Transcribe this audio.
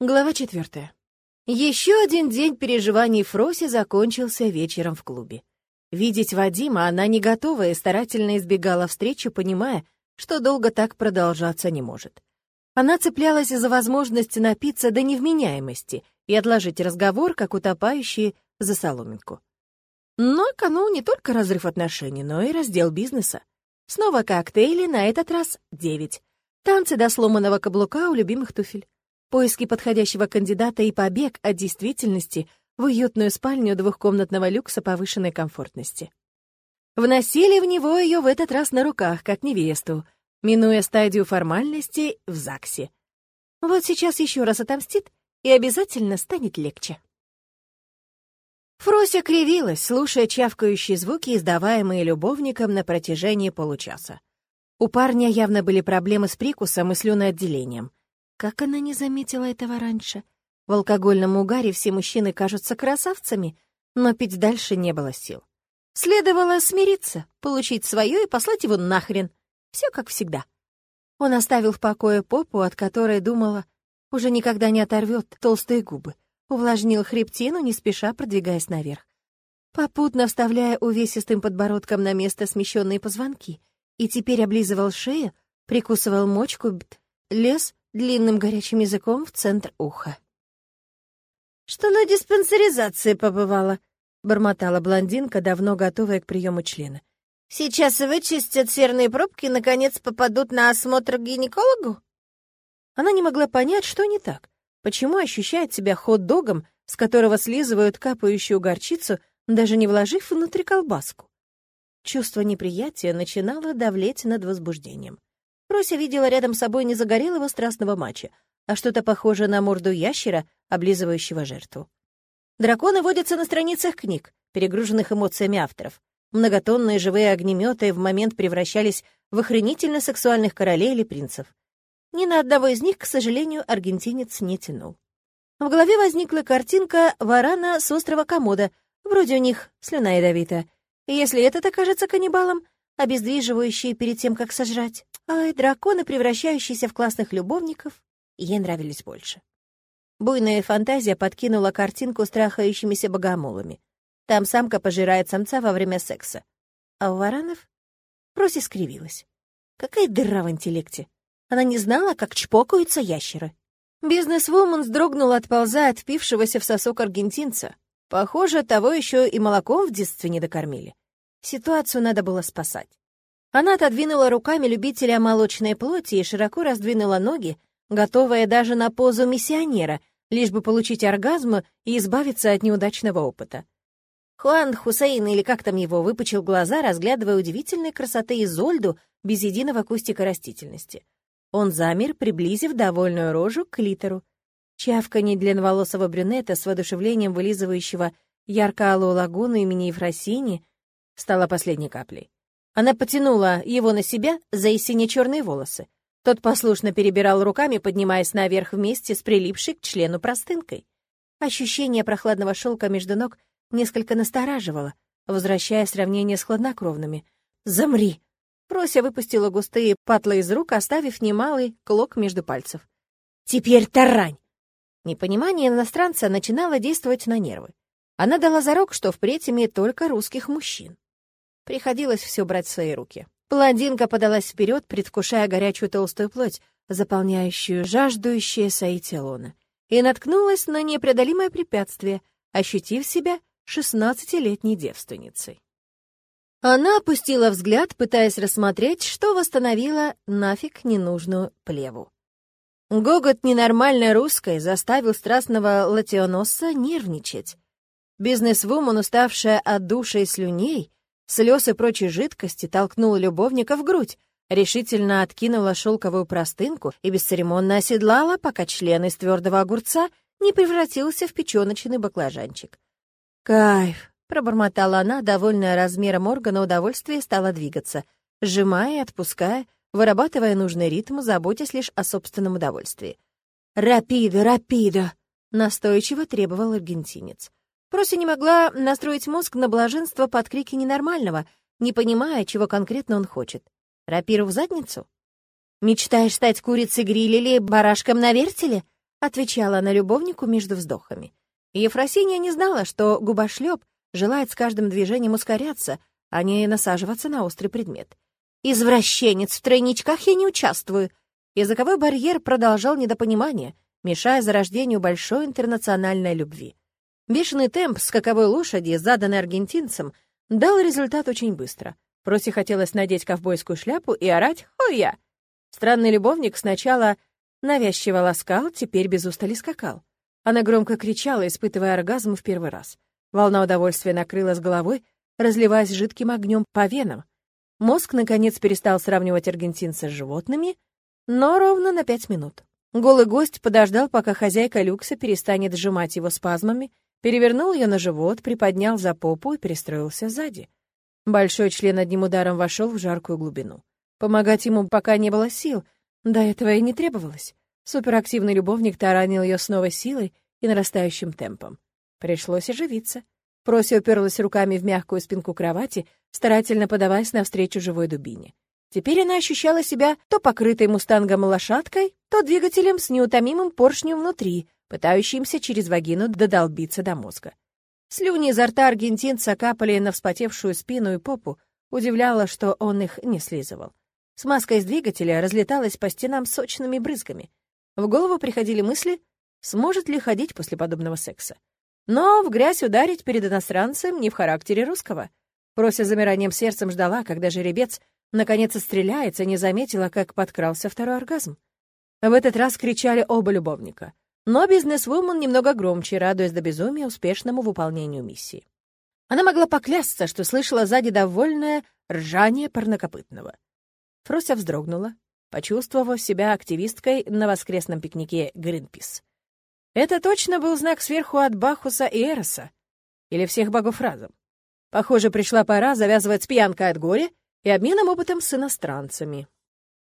Глава четвертая. Еще один день переживаний Фроси закончился вечером в клубе. Видеть Вадима она не готова и старательно избегала встречи, понимая, что долго так продолжаться не может. Она цеплялась за возможность напиться до невменяемости и отложить разговор, как утопающие за соломинку. Но кону не только разрыв отношений, но и раздел бизнеса. Снова коктейли, на этот раз девять. Танцы до сломанного каблука у любимых туфель поиски подходящего кандидата и побег от действительности в уютную спальню двухкомнатного люкса повышенной комфортности. Вносили в него ее в этот раз на руках, как невесту, минуя стадию формальности в ЗАГСе. Вот сейчас еще раз отомстит, и обязательно станет легче. Фрося кривилась, слушая чавкающие звуки, издаваемые любовником на протяжении получаса. У парня явно были проблемы с прикусом и слюноотделением. Как она не заметила этого раньше? В алкогольном угаре все мужчины кажутся красавцами, но пить дальше не было сил. Следовало смириться, получить свое и послать его нахрен. Все как всегда. Он оставил в покое попу, от которой думала, уже никогда не оторвет толстые губы, увлажнил хребтину, не спеша продвигаясь наверх, попутно вставляя увесистым подбородком на место смещенные позвонки, и теперь облизывал шею, прикусывал мочку, лез длинным горячим языком в центр уха. «Что на диспансеризации побывала?» — бормотала блондинка, давно готовая к приему члена. «Сейчас вычистят серные пробки и, наконец, попадут на осмотр к гинекологу?» Она не могла понять, что не так. Почему ощущает себя хот-догом, с которого слизывают капающую горчицу, даже не вложив внутрь колбаску? Чувство неприятия начинало давлеть над возбуждением. Прося видела рядом с собой не загорелого страстного мача, а что-то похожее на морду ящера, облизывающего жертву. Драконы водятся на страницах книг, перегруженных эмоциями авторов. Многотонные живые огнеметы в момент превращались в охренительно сексуальных королей или принцев. Ни на одного из них, к сожалению, аргентинец не тянул. В голове возникла картинка варана с острова Комода, вроде у них слюна ядовитая. Если этот окажется каннибалом, обездвиживающие перед тем, как сожрать. Ай, драконы, превращающиеся в классных любовников, ей нравились больше. Буйная фантазия подкинула картинку с трахающимися богомолами. Там самка пожирает самца во время секса. А у варанов? Проси скривилась. Какая дыра в интеллекте. Она не знала, как чпокаются ящеры. Бизнес-вумен вздрогнула, отползая от впившегося в сосок аргентинца. Похоже, того еще и молоком в детстве не докормили. Ситуацию надо было спасать. Она отодвинула руками любителя молочной плоти и широко раздвинула ноги, готовая даже на позу миссионера, лишь бы получить оргазм и избавиться от неудачного опыта. Хуан Хусейн, или как там его, выпучил глаза, разглядывая удивительной красоты Изольду без единого кустика растительности. Он замер, приблизив довольную рожу к клитору. Чавканье длинноволосого брюнета с воодушевлением вылизывающего ярко-алую лагуну имени Ефросини стала последней каплей. Она потянула его на себя за и сине-черные волосы. Тот послушно перебирал руками, поднимаясь наверх вместе с прилипшей к члену простынкой. Ощущение прохладного шелка между ног несколько настораживало, возвращая сравнение с хладнокровными. «Замри!» Прося выпустила густые патлы из рук, оставив немалый клок между пальцев. «Теперь тарань!» Непонимание иностранца начинало действовать на нервы. Она дала зарок, что впредь имеет только русских мужчин. Приходилось все брать в свои руки. Блондинка подалась вперед, предвкушая горячую толстую плоть, заполняющую жаждущее соитие лона, и наткнулась на непреодолимое препятствие, ощутив себя шестнадцатилетней девственницей. Она опустила взгляд, пытаясь рассмотреть, что восстановило нафиг ненужную плеву. Гогот ненормальной русской заставил страстного латионосса нервничать. Бизнес-вумен, уставшая от души и слюней, слез и прочей жидкости толкнула любовника в грудь, решительно откинула шелковую простынку и бесцеремонно оседлала, пока член из твердого огурца не превратился в печеночный баклажанчик. «Кайф!» — пробормотала она, довольная размером органа удовольствия, стала двигаться, сжимая и отпуская, вырабатывая нужный ритм, заботясь лишь о собственном удовольствии. «Рапидо, рапидо!» — настойчиво требовал аргентинец. Прося не могла настроить мозг на блаженство под крики ненормального, не понимая, чего конкретно он хочет. Рапиру в задницу? Мечтаешь стать курицей гриль барашком на вертеле? — отвечала она любовнику между вздохами. Ефросинья не знала, что губошлеп желает с каждым движением ускоряться, а не насаживаться на острый предмет. «Извращенец, в тройничках я не участвую!» Языковой барьер продолжал недопонимание, мешая зарождению большой интернациональной любви. Бешеный темп скаковой лошади, заданный аргентинцам, дал результат очень быстро. Просе хотелось надеть ковбойскую шляпу и орать «Хо-я!». Странный любовник сначала навязчиво ласкал, теперь без устали скакал. Она громко кричала, испытывая оргазм в первый раз. Волна удовольствия накрыла с головой, разливаясь жидким огнем по венам. Мозг, наконец, перестал сравнивать аргентинца с животными, но ровно на пять минут. Голый гость подождал, пока хозяйка люкса перестанет сжимать его спазмами, перевернул ее на живот, приподнял за попу и перестроился сзади. Большой член одним ударом вошел в жаркую глубину. Помогать ему пока не было сил, до этого и не требовалось. Суперактивный любовник таранил ее с новой силой и нарастающим темпом. Пришлось оживиться. Проси уперлась руками в мягкую спинку кровати, старательно подаваясь навстречу живой дубине. Теперь она ощущала себя то покрытой мустангом лошадкой, то двигателем с неутомимым поршнем внутри, пытающимся через вагину додолбиться до мозга. Слюни изо рта аргентинца капали на вспотевшую спину и попу, удивляло, что он их не слизывал. Смазка из двигателя разлеталась по стенам сочными брызгами. В голову приходили мысли, сможет ли ходить после подобного секса. Но в грязь ударить перед иностранцем не в характере русского. Прося замиранием сердцем ждала, когда жеребец наконец отстреляется, не заметила, как подкрался второй оргазм. В этот раз кричали оба любовника. Но бизнесвумен немного громче, радуясь до безумия успешному выполнению миссии. Она могла поклясться, что слышала сзади довольное ржание парнокопытного. Фрося вздрогнула, почувствовав себя активисткой на воскресном пикнике «Гринпис». Это точно был знак сверху от Бахуса и Эроса. Или всех богов разом. Похоже, пришла пора завязывать с пьянкой от горя и обменом опытом с иностранцами.